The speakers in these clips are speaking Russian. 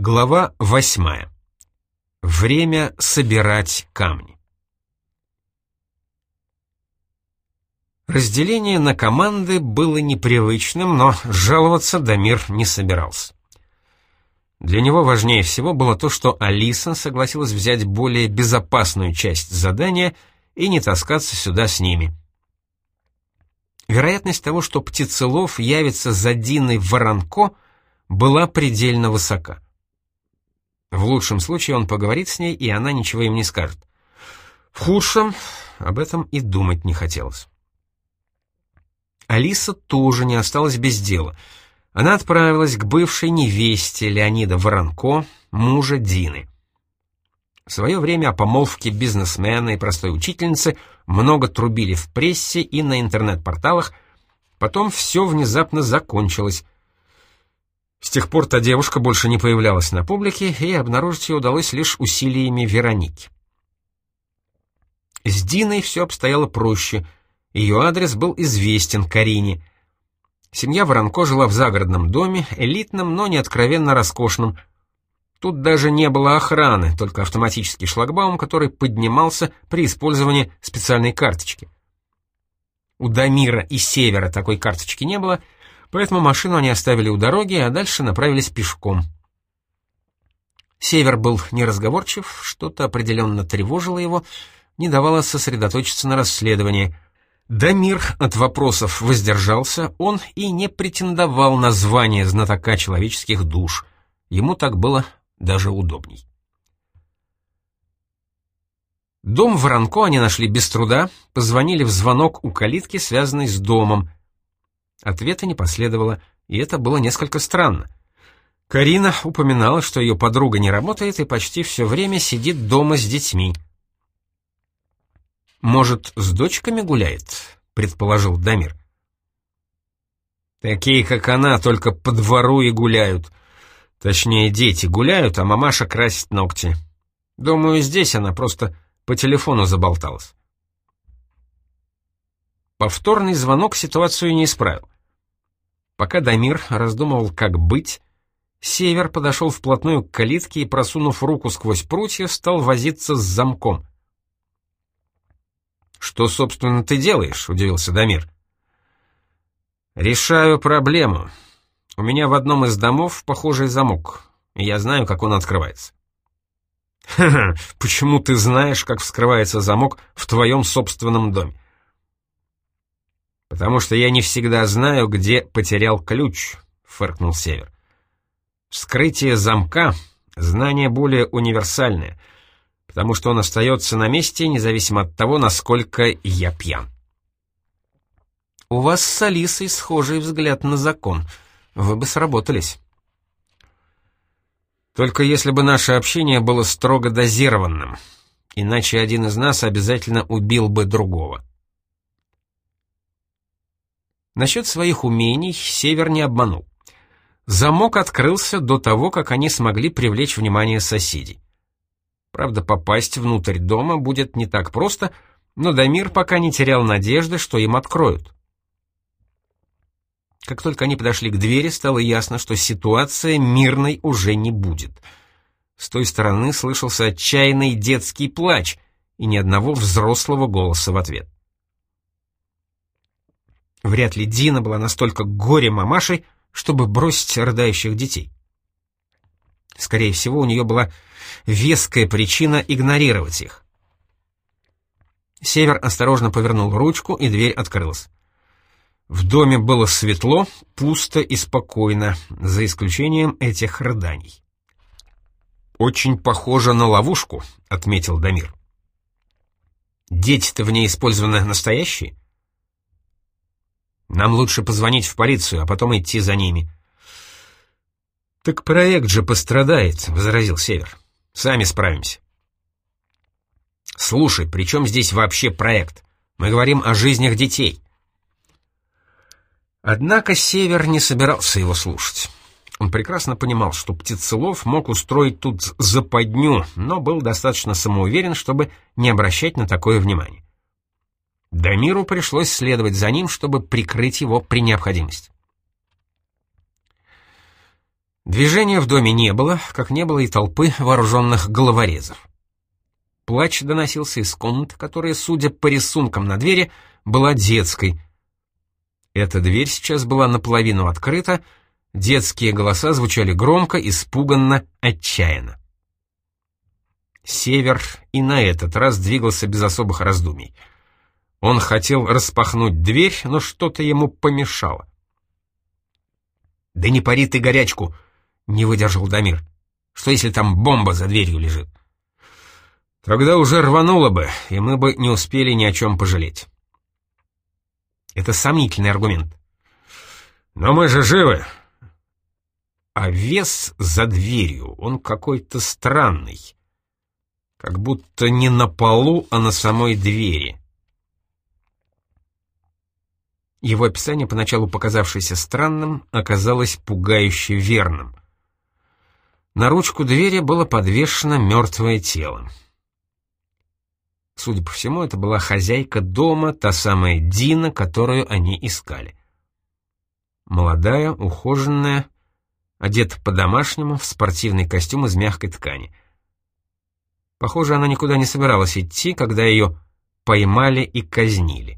Глава восьмая. Время собирать камни. Разделение на команды было непривычным, но жаловаться Дамир не собирался. Для него важнее всего было то, что Алиса согласилась взять более безопасную часть задания и не таскаться сюда с ними. Вероятность того, что Птицелов явится за Диной Воронко, была предельно высока. В лучшем случае он поговорит с ней, и она ничего им не скажет. В худшем об этом и думать не хотелось. Алиса тоже не осталась без дела. Она отправилась к бывшей невесте Леонида Воронко, мужа Дины. В свое время о помолвке бизнесмена и простой учительницы много трубили в прессе и на интернет-порталах, потом все внезапно закончилось — с тех пор та девушка больше не появлялась на публике, и обнаружить ее удалось лишь усилиями Вероники. С Диной все обстояло проще. Ее адрес был известен Карине. Семья Воронко жила в загородном доме, элитном, но не откровенно роскошном. Тут даже не было охраны, только автоматический шлагбаум, который поднимался при использовании специальной карточки. У Дамира и Севера такой карточки не было — поэтому машину они оставили у дороги, а дальше направились пешком. Север был неразговорчив, что-то определенно тревожило его, не давало сосредоточиться на расследовании. Дамир от вопросов воздержался, он и не претендовал на звание знатока человеческих душ. Ему так было даже удобней. Дом Воронко они нашли без труда, позвонили в звонок у калитки, связанный с домом. Ответа не последовало, и это было несколько странно. Карина упоминала, что ее подруга не работает и почти все время сидит дома с детьми. «Может, с дочками гуляет?» — предположил Дамир. «Такие, как она, только по двору и гуляют. Точнее, дети гуляют, а мамаша красит ногти. Думаю, здесь она просто по телефону заболталась». Повторный звонок ситуацию не исправил. Пока Дамир раздумывал, как быть, Север подошел вплотную к калитке и, просунув руку сквозь прутья, стал возиться с замком. «Что, собственно, ты делаешь?» — удивился Дамир. «Решаю проблему. У меня в одном из домов похожий замок, и я знаю, как он открывается». «Ха-ха, почему ты знаешь, как вскрывается замок в твоем собственном доме?» «Потому что я не всегда знаю, где потерял ключ», — фыркнул Север. «Вскрытие замка — знание более универсальное, потому что он остается на месте, независимо от того, насколько я пьян». «У вас с Алисой схожий взгляд на закон. Вы бы сработались». «Только если бы наше общение было строго дозированным, иначе один из нас обязательно убил бы другого». Насчет своих умений Север не обманул. Замок открылся до того, как они смогли привлечь внимание соседей. Правда, попасть внутрь дома будет не так просто, но Дамир пока не терял надежды, что им откроют. Как только они подошли к двери, стало ясно, что ситуация мирной уже не будет. С той стороны слышался отчаянный детский плач и ни одного взрослого голоса в ответ. Вряд ли Дина была настолько горе-мамашей, чтобы бросить рыдающих детей. Скорее всего, у нее была веская причина игнорировать их. Север осторожно повернул ручку, и дверь открылась. В доме было светло, пусто и спокойно, за исключением этих рыданий. «Очень похоже на ловушку», — отметил Дамир. «Дети-то в ней использованы настоящие?» Нам лучше позвонить в полицию, а потом идти за ними». «Так проект же пострадает», — возразил Север. «Сами справимся». «Слушай, при чем здесь вообще проект? Мы говорим о жизнях детей». Однако Север не собирался его слушать. Он прекрасно понимал, что Птицелов мог устроить тут западню, но был достаточно самоуверен, чтобы не обращать на такое внимание. Дамиру пришлось следовать за ним, чтобы прикрыть его при необходимости. Движения в доме не было, как не было и толпы вооруженных головорезов. Плач доносился из комнаты, которая, судя по рисункам на двери, была детской. Эта дверь сейчас была наполовину открыта, детские голоса звучали громко, испуганно, отчаянно. Север и на этот раз двигался без особых раздумий. Он хотел распахнуть дверь, но что-то ему помешало. «Да не пари ты горячку!» — не выдержал Дамир. «Что, если там бомба за дверью лежит?» «Тогда уже рвануло бы, и мы бы не успели ни о чем пожалеть». Это сомнительный аргумент. «Но мы же живы!» А вес за дверью, он какой-то странный. Как будто не на полу, а на самой двери. Его описание, поначалу показавшееся странным, оказалось пугающе верным. На ручку двери было подвешено мертвое тело. Судя по всему, это была хозяйка дома, та самая Дина, которую они искали. Молодая, ухоженная, одета по-домашнему, в спортивный костюм из мягкой ткани. Похоже, она никуда не собиралась идти, когда ее поймали и казнили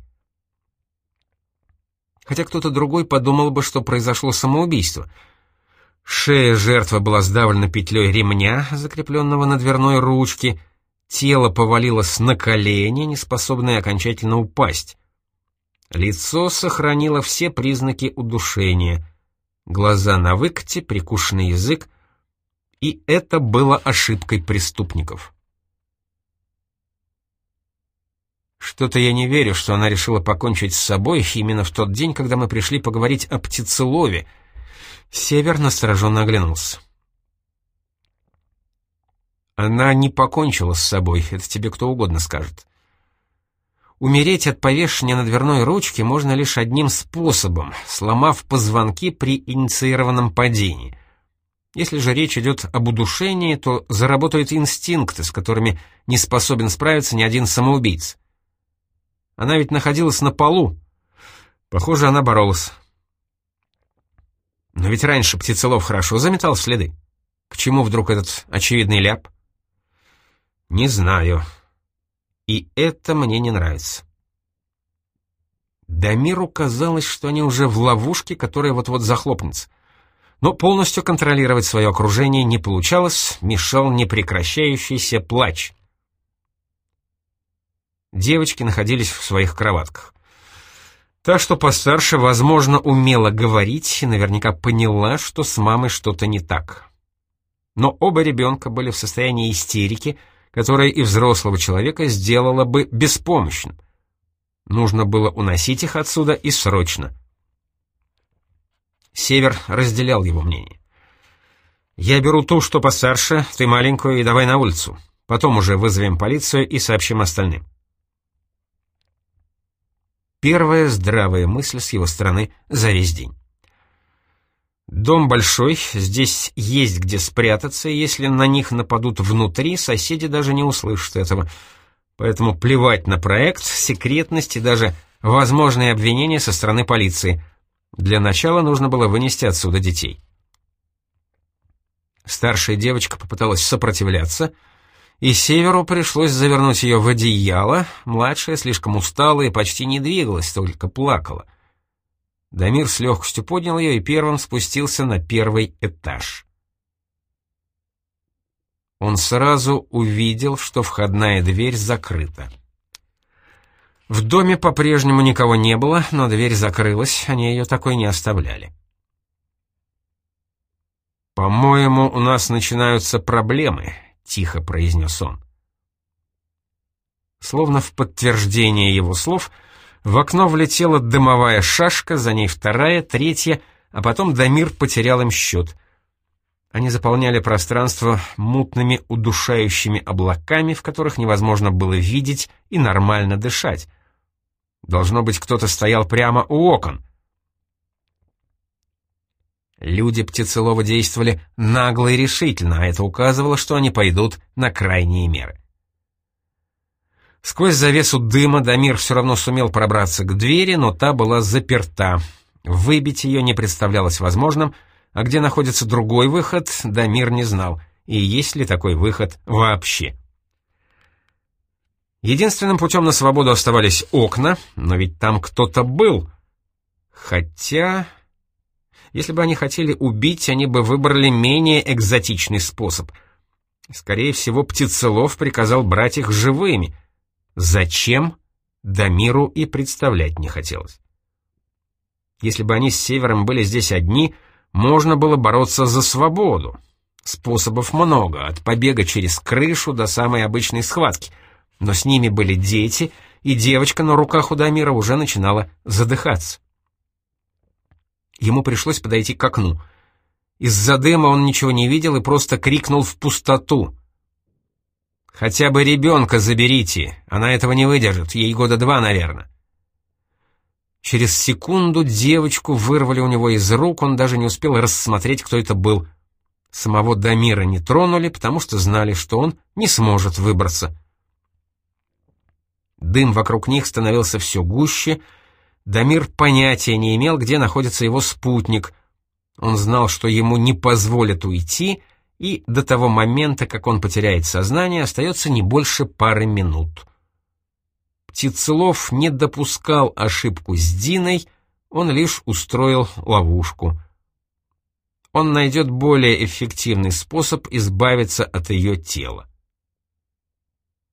хотя кто-то другой подумал бы, что произошло самоубийство. Шея жертвы была сдавлена петлей ремня, закрепленного на дверной ручке, тело повалилось на колени, неспособное окончательно упасть. Лицо сохранило все признаки удушения. Глаза на выкате, прикушенный язык, и это было ошибкой преступников. Что-то я не верю, что она решила покончить с собой именно в тот день, когда мы пришли поговорить о птицелове. Север настороженно оглянулся. Она не покончила с собой, это тебе кто угодно скажет. Умереть от повешения на дверной ручке можно лишь одним способом, сломав позвонки при инициированном падении. Если же речь идет об удушении, то заработают инстинкты, с которыми не способен справиться ни один самоубийца. Она ведь находилась на полу. Похоже, она боролась. Но ведь раньше Птицелов хорошо заметал следы. К чему вдруг этот очевидный ляп? Не знаю. И это мне не нравится. Дамиру казалось, что они уже в ловушке, которая вот-вот захлопнется. Но полностью контролировать свое окружение не получалось, мешал непрекращающийся плач. Девочки находились в своих кроватках. Та, что постарше, возможно, умела говорить и наверняка поняла, что с мамой что-то не так. Но оба ребенка были в состоянии истерики, которая и взрослого человека сделала бы беспомощным. Нужно было уносить их отсюда и срочно. Север разделял его мнение. «Я беру ту, что постарше, ты маленькую, и давай на улицу. Потом уже вызовем полицию и сообщим остальным». Первая здравая мысль с его стороны за весь день. Дом большой, здесь есть где спрятаться, если на них нападут внутри, соседи даже не услышат этого. Поэтому плевать на проект, секретность и даже возможные обвинения со стороны полиции. Для начала нужно было вынести отсюда детей. Старшая девочка попыталась сопротивляться — и Северу пришлось завернуть ее в одеяло, младшая слишком устала и почти не двигалась, только плакала. Дамир с легкостью поднял ее и первым спустился на первый этаж. Он сразу увидел, что входная дверь закрыта. В доме по-прежнему никого не было, но дверь закрылась, они ее такой не оставляли. «По-моему, у нас начинаются проблемы», тихо произнес он. Словно в подтверждение его слов, в окно влетела дымовая шашка, за ней вторая, третья, а потом Дамир потерял им счет. Они заполняли пространство мутными удушающими облаками, в которых невозможно было видеть и нормально дышать. Должно быть, кто-то стоял прямо у окон. Люди Птицелова действовали нагло и решительно, а это указывало, что они пойдут на крайние меры. Сквозь завесу дыма Дамир все равно сумел пробраться к двери, но та была заперта. Выбить ее не представлялось возможным, а где находится другой выход, Дамир не знал, и есть ли такой выход вообще. Единственным путем на свободу оставались окна, но ведь там кто-то был. Хотя... Если бы они хотели убить, они бы выбрали менее экзотичный способ. Скорее всего, Птицелов приказал брать их живыми. Зачем? Дамиру и представлять не хотелось. Если бы они с Севером были здесь одни, можно было бороться за свободу. Способов много, от побега через крышу до самой обычной схватки. Но с ними были дети, и девочка на руках у Дамира уже начинала задыхаться. Ему пришлось подойти к окну. Из-за дыма он ничего не видел и просто крикнул в пустоту. «Хотя бы ребенка заберите, она этого не выдержит, ей года два, наверное». Через секунду девочку вырвали у него из рук, он даже не успел рассмотреть, кто это был. Самого Дамира не тронули, потому что знали, что он не сможет выбраться. Дым вокруг них становился все гуще. Дамир понятия не имел, где находится его спутник. Он знал, что ему не позволят уйти, и до того момента, как он потеряет сознание, остается не больше пары минут. Птицелов не допускал ошибку с Диной, он лишь устроил ловушку. Он найдет более эффективный способ избавиться от ее тела.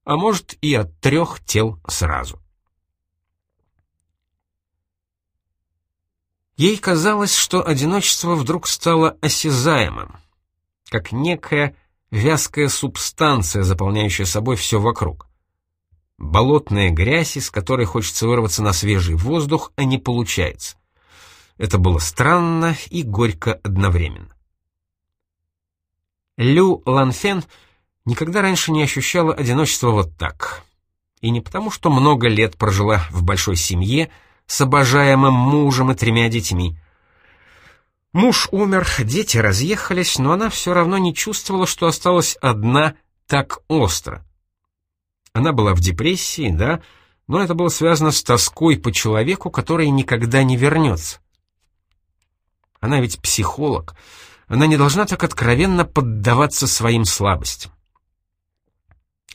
А может и от трех тел сразу. Ей казалось, что одиночество вдруг стало осязаемым, как некая вязкая субстанция, заполняющая собой все вокруг болотная грязь, из которой хочется вырваться на свежий воздух, а не получается. Это было странно и горько одновременно. Лю Ланфен никогда раньше не ощущала одиночества вот так. И не потому, что много лет прожила в большой семье с обожаемым мужем и тремя детьми. Муж умер, дети разъехались, но она все равно не чувствовала, что осталась одна так остро. Она была в депрессии, да, но это было связано с тоской по человеку, который никогда не вернется. Она ведь психолог. Она не должна так откровенно поддаваться своим слабостям.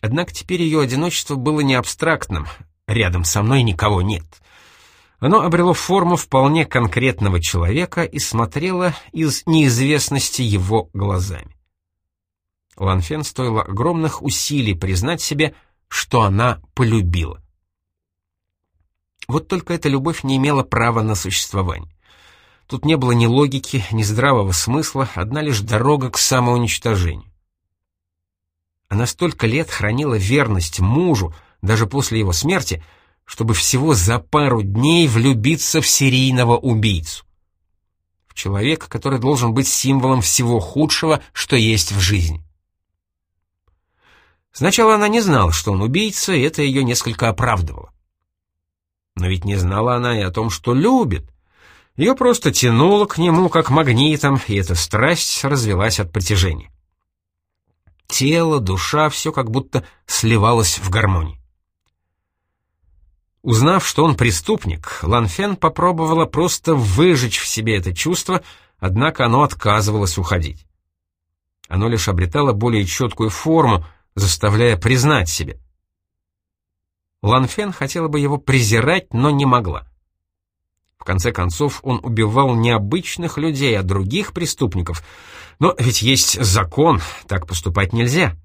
Однако теперь ее одиночество было не абстрактным. Рядом со мной никого нет. Оно обрело форму вполне конкретного человека и смотрело из неизвестности его глазами. Ланфен стоило огромных усилий признать себе, что она полюбила. Вот только эта любовь не имела права на существование. Тут не было ни логики, ни здравого смысла, одна лишь дорога к самоуничтожению. Она столько лет хранила верность мужу, даже после его смерти, чтобы всего за пару дней влюбиться в серийного убийцу. В человека, который должен быть символом всего худшего, что есть в жизни. Сначала она не знала, что он убийца, и это ее несколько оправдывало. Но ведь не знала она и о том, что любит. Ее просто тянуло к нему как магнитом, и эта страсть развелась от притяжения. Тело, душа, все как будто сливалось в гармонии. Узнав, что он преступник, Ланфен попробовала просто выжечь в себе это чувство, однако оно отказывалось уходить. Оно лишь обретало более четкую форму — заставляя признать себе. Ланфен хотела бы его презирать, но не могла. В конце концов, он убивал не обычных людей, а других преступников. Но ведь есть закон, так поступать нельзя.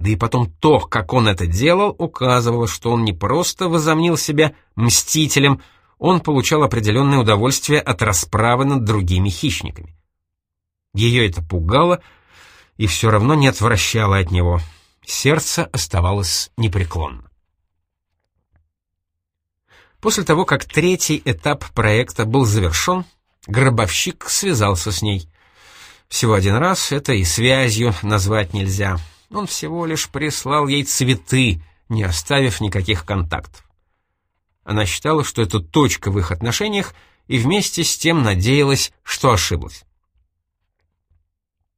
Да и потом то, как он это делал, указывало, что он не просто возомнил себя мстителем, он получал определенное удовольствие от расправы над другими хищниками. Ее это пугало, и все равно не отвращало от него. Сердце оставалось непреклонно. После того, как третий этап проекта был завершен, гробовщик связался с ней. Всего один раз, это и связью назвать нельзя. Он всего лишь прислал ей цветы, не оставив никаких контактов. Она считала, что это точка в их отношениях, и вместе с тем надеялась, что ошиблась.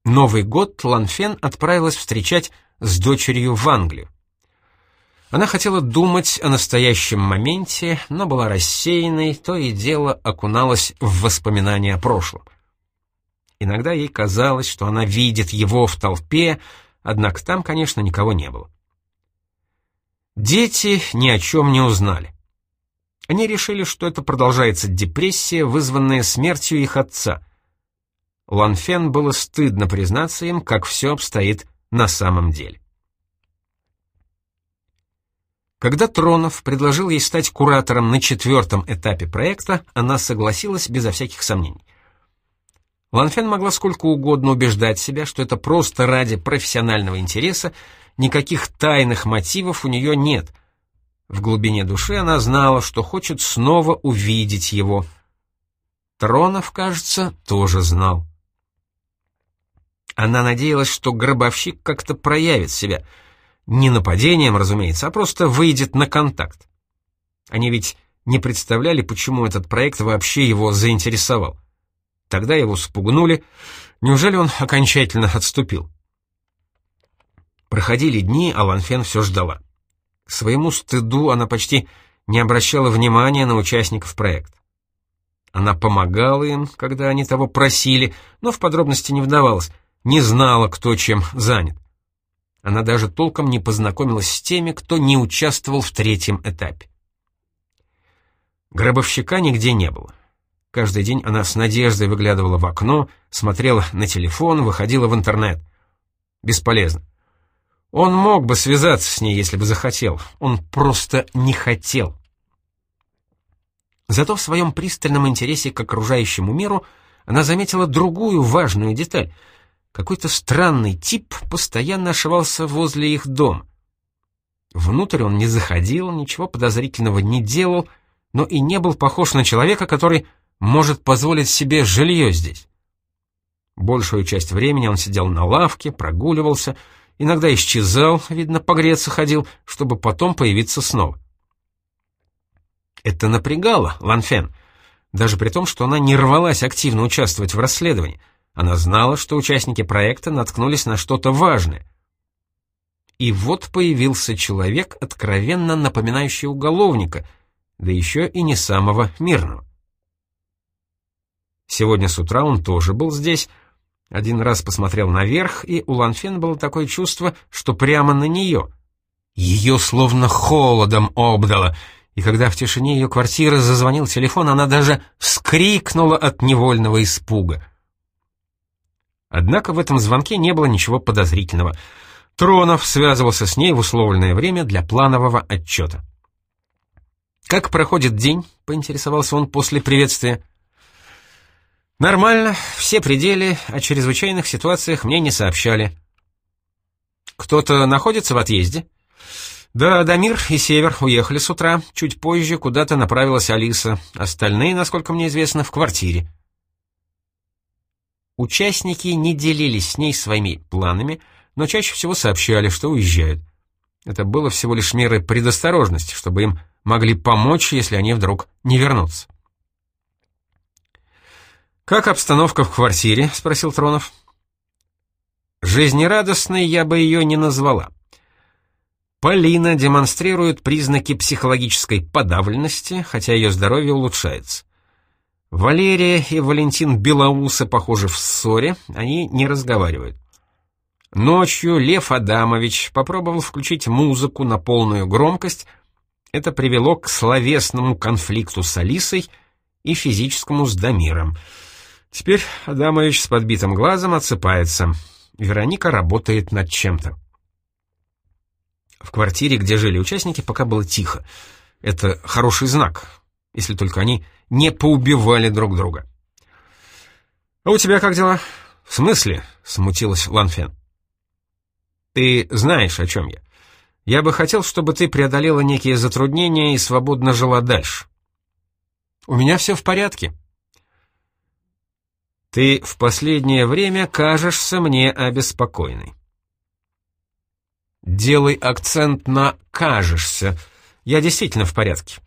Новый год Ланфен отправилась встречать с дочерью в Англию. Она хотела думать о настоящем моменте, но была рассеянной, то и дело окуналась в воспоминания о прошлом. Иногда ей казалось, что она видит его в толпе, однако там, конечно, никого не было. Дети ни о чем не узнали. Они решили, что это продолжается депрессия, вызванная смертью их отца. Ланфен было стыдно признаться им, как все обстоит на самом деле. Когда Тронов предложил ей стать куратором на четвертом этапе проекта, она согласилась безо всяких сомнений. Ланфен могла сколько угодно убеждать себя, что это просто ради профессионального интереса, никаких тайных мотивов у нее нет. В глубине души она знала, что хочет снова увидеть его. Тронов, кажется, тоже знал. Она надеялась, что гробовщик как-то проявит себя — не нападением, разумеется, а просто выйдет на контакт. Они ведь не представляли, почему этот проект вообще его заинтересовал. Тогда его спугнули. Неужели он окончательно отступил? Проходили дни, а Ланфен все ждала. К своему стыду она почти не обращала внимания на участников проекта. Она помогала им, когда они того просили, но в подробности не вдавалась, не знала, кто чем занят. Она даже толком не познакомилась с теми, кто не участвовал в третьем этапе. Гробовщика нигде не было. Каждый день она с надеждой выглядывала в окно, смотрела на телефон, выходила в интернет. Бесполезно. Он мог бы связаться с ней, если бы захотел. Он просто не хотел. Зато в своем пристальном интересе к окружающему миру она заметила другую важную деталь — какой-то странный тип постоянно ошивался возле их дома. Внутрь он не заходил, ничего подозрительного не делал, но и не был похож на человека, который может позволить себе жилье здесь. Большую часть времени он сидел на лавке, прогуливался, иногда исчезал, видно, погреться ходил, чтобы потом появиться снова. Это напрягало Ланфен, даже при том, что она не рвалась активно участвовать в расследовании — она знала, что участники проекта наткнулись на что-то важное. И вот появился человек, откровенно напоминающий уголовника, да еще и не самого мирного. Сегодня с утра он тоже был здесь, один раз посмотрел наверх, и у Ланфен было такое чувство, что прямо на нее. Ее словно холодом обдало, и когда в тишине ее квартиры зазвонил телефон, она даже вскрикнула от невольного испуга — Однако в этом звонке не было ничего подозрительного. Тронов связывался с ней в условленное время для планового отчета. «Как проходит день?» — поинтересовался он после приветствия. «Нормально, все пределы, о чрезвычайных ситуациях мне не сообщали». «Кто-то находится в отъезде?» «Да, Дамир и Север уехали с утра. Чуть позже куда-то направилась Алиса. Остальные, насколько мне известно, в квартире». Участники не делились с ней своими планами, но чаще всего сообщали, что уезжают. Это было всего лишь меры предосторожности, чтобы им могли помочь, если они вдруг не вернутся. «Как обстановка в квартире?» — спросил Тронов. «Жизнерадостной я бы ее не назвала. Полина демонстрирует признаки психологической подавленности, хотя ее здоровье улучшается. Валерия и Валентин Белоусы, похоже, в ссоре, они не разговаривают. Ночью Лев Адамович попробовал включить музыку на полную громкость. Это привело к словесному конфликту с Алисой и физическому с Дамиром. Теперь Адамович с подбитым глазом отсыпается. Вероника работает над чем-то. В квартире, где жили участники, пока было тихо. Это хороший знак, если только они не поубивали друг друга. «А у тебя как дела?» «В смысле?» — смутилась Ланфен. «Ты знаешь, о чем я. Я бы хотел, чтобы ты преодолела некие затруднения и свободно жила дальше». «У меня все в порядке». «Ты в последнее время кажешься мне обеспокоенной». «Делай акцент на «кажешься». Я действительно в порядке».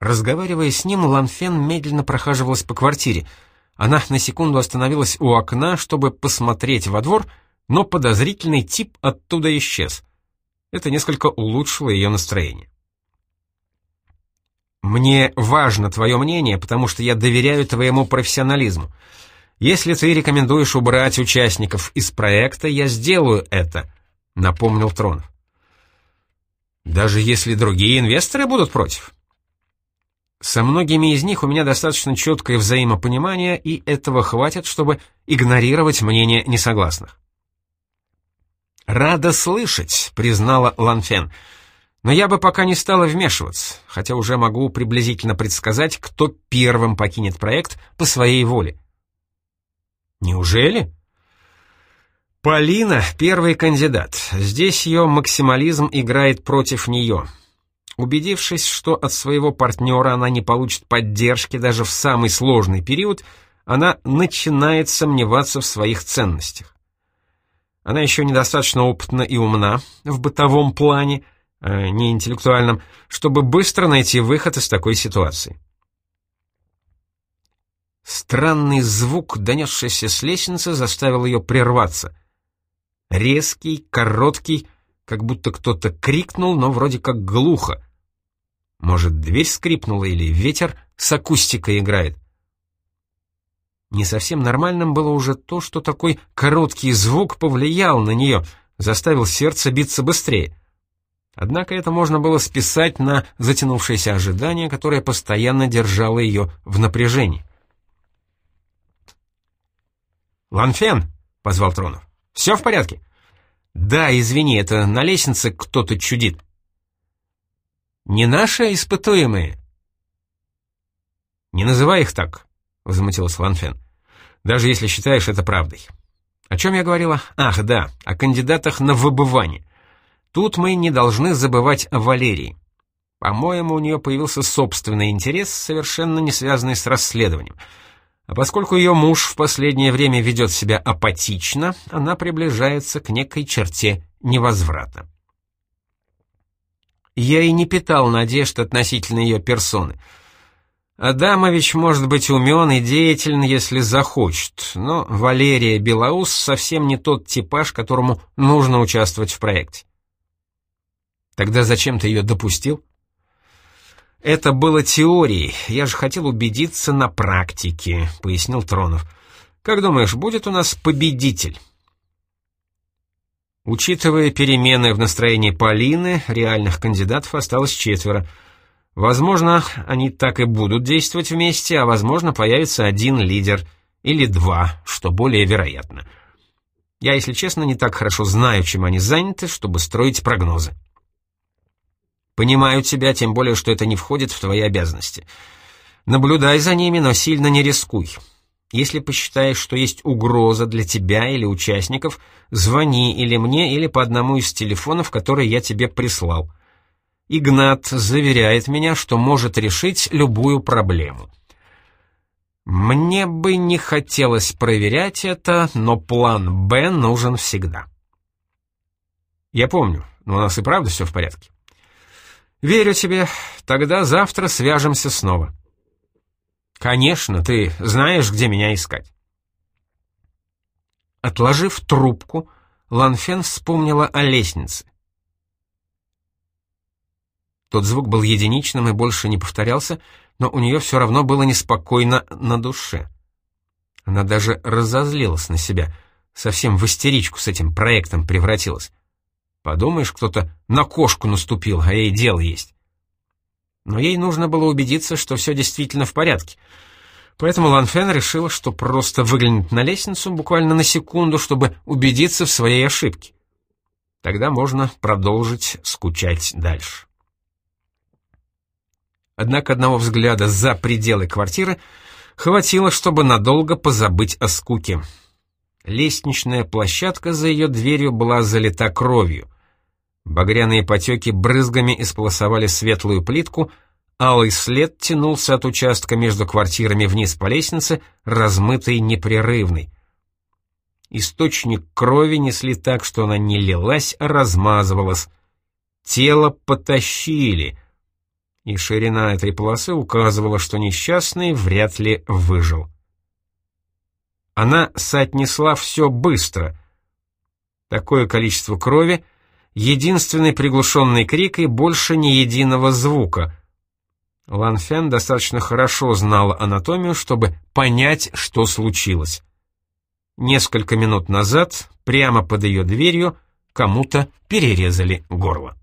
Разговаривая с ним, Ланфен медленно прохаживалась по квартире. Она на секунду остановилась у окна, чтобы посмотреть во двор, но подозрительный тип оттуда исчез. Это несколько улучшило ее настроение. Мне важно твое мнение, потому что я доверяю твоему профессионализму. Если ты рекомендуешь убрать участников из проекта, я сделаю это», — напомнил Тронов. «Даже если другие инвесторы будут против?» Со многими из них у меня достаточно четкое взаимопонимание, и этого хватит, чтобы игнорировать мнение несогласных. «Рада слышать», — признала Ланфен. «Но я бы пока не стала вмешиваться, хотя уже могу приблизительно предсказать, кто первым покинет проект по своей воле». «Неужели?» «Полина — первый кандидат. Здесь ее максимализм играет против нее». Убедившись, что от своего партнера она не получит поддержки даже в самый сложный период, она начинает сомневаться в своих ценностях. Она еще недостаточно опытна и умна в бытовом плане, э, не интеллектуальном, чтобы быстро найти выход из такой ситуации. Странный звук, донесшийся с лестницы, заставил ее прерваться. Резкий, короткий, как будто кто-то крикнул, но вроде как глухо. Может, дверь скрипнула или ветер с акустикой играет. Не совсем нормальным было уже то, что такой короткий звук повлиял на нее, заставил сердце биться быстрее. Однако это можно было списать на затянувшееся ожидание, которое постоянно держало ее в напряжении. «Ланфен!» — позвал Тронов. «Все в порядке?» «Да, извини, это на лестнице кто-то чудит». «Не наши испытуемые?» «Не называй их так», — возмутился Ланфен даже если считаешь это правдой. О чем я говорила? Ах, да, о кандидатах на выбывание. Тут мы не должны забывать о Валерии. По-моему, у нее появился собственный интерес, совершенно не связанный с расследованием. А поскольку ее муж в последнее время ведет себя апатично, она приближается к некой черте невозврата. Я и не питал надежд относительно ее персоны — Адамович может быть умен и деятелен, если захочет, но Валерия Белоус совсем не тот типаж, которому нужно участвовать в проекте. Тогда зачем ты ее допустил? Это было теорией, я же хотел убедиться на практике, пояснил Тронов. Как думаешь, будет у нас победитель? Учитывая перемены в настроении Полины, реальных кандидатов осталось четверо — Возможно, они так и будут действовать вместе, а возможно, появится один лидер или два, что более вероятно. Я, если честно, не так хорошо знаю, чем они заняты, чтобы строить прогнозы. Понимаю тебя, тем более, что это не входит в твои обязанности. Наблюдай за ними, но сильно не рискуй. Если посчитаешь, что есть угроза для тебя или участников, звони или мне, или по одному из телефонов, которые я тебе прислал. Игнат заверяет меня, что может решить любую проблему. Мне бы не хотелось проверять это, но план «Б» нужен всегда. Я помню, но у нас и правда все в порядке. Верю тебе, тогда завтра свяжемся снова. Конечно, ты знаешь, где меня искать. Отложив трубку, Ланфен вспомнила о лестнице. Тот звук был единичным и больше не повторялся, но у нее все равно было неспокойно на душе. Она даже разозлилась на себя, совсем в истеричку с этим проектом превратилась. Подумаешь, кто-то на кошку наступил, а ей дело есть. Но ей нужно было убедиться, что все действительно в порядке. Поэтому Ланфен решила, что просто выглянет на лестницу буквально на секунду, чтобы убедиться в своей ошибке. Тогда можно продолжить скучать дальше. Однако одного взгляда за пределы квартиры хватило, чтобы надолго позабыть о скуке. Лестничная площадка за ее дверью была залита кровью. Багряные потеки брызгами исполосовали светлую плитку, алый след тянулся от участка между квартирами вниз по лестнице, размытый непрерывный. Источник крови несли так, что она не лилась, а размазывалась. Тело потащили — и ширина этой полосы указывала, что несчастный вряд ли выжил. Она соотнесла все быстро. Такое количество крови, единственный приглушенный крик и больше ни единого звука. Лан Фен достаточно хорошо знала анатомию, чтобы понять, что случилось. Несколько минут назад, прямо под ее дверью, кому-то перерезали горло.